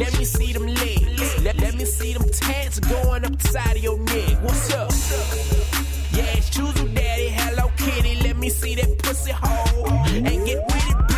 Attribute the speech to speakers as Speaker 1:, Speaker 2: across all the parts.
Speaker 1: Let me see them legs. Let, let me see them tats going up the side of your neck. What's up? Yeah, it's Choose Daddy, Hello Kitty. Let me see that pussy hole and get with it,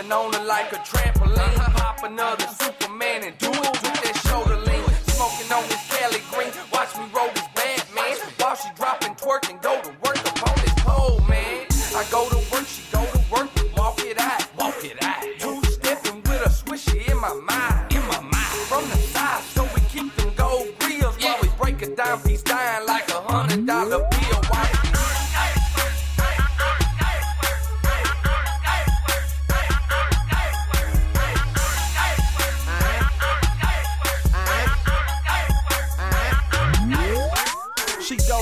Speaker 2: jumping on her like a trampoline. Pop another Superman and do it, do that shoulder lean. Smoking on this Cali green, watch me roll this Batman. While she dropping twerk and go to work upon this pole, man. I go to work, she go to work, walk it out, walk it out. Two stepping with a swishy in my mind, in my mind. From the side, so we keep them gold grills while we break it down, piece dying like a hundred dollar bill. Why?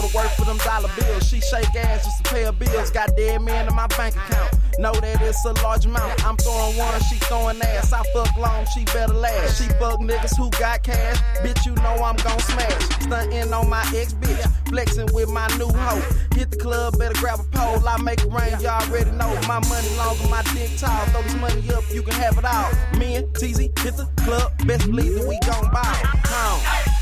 Speaker 3: Go to work for them dollar bills. She shake ass just to pay her bills. Got dead men in my bank account. Know that it's a large amount. I'm throwing one, she throwing ass. I fuck long, she better last. She fuck niggas who got cash. Bitch, you know I'm gon' smash. Stuntin' on my ex bitch. Flexing with my new hoe. Hit the club, better grab a pole. I make it rain, y'all already know. My money longer, my dick tall. Throw this money up, you can have it all. Me and TZ hit the club. Best believe that we gon'. Come on.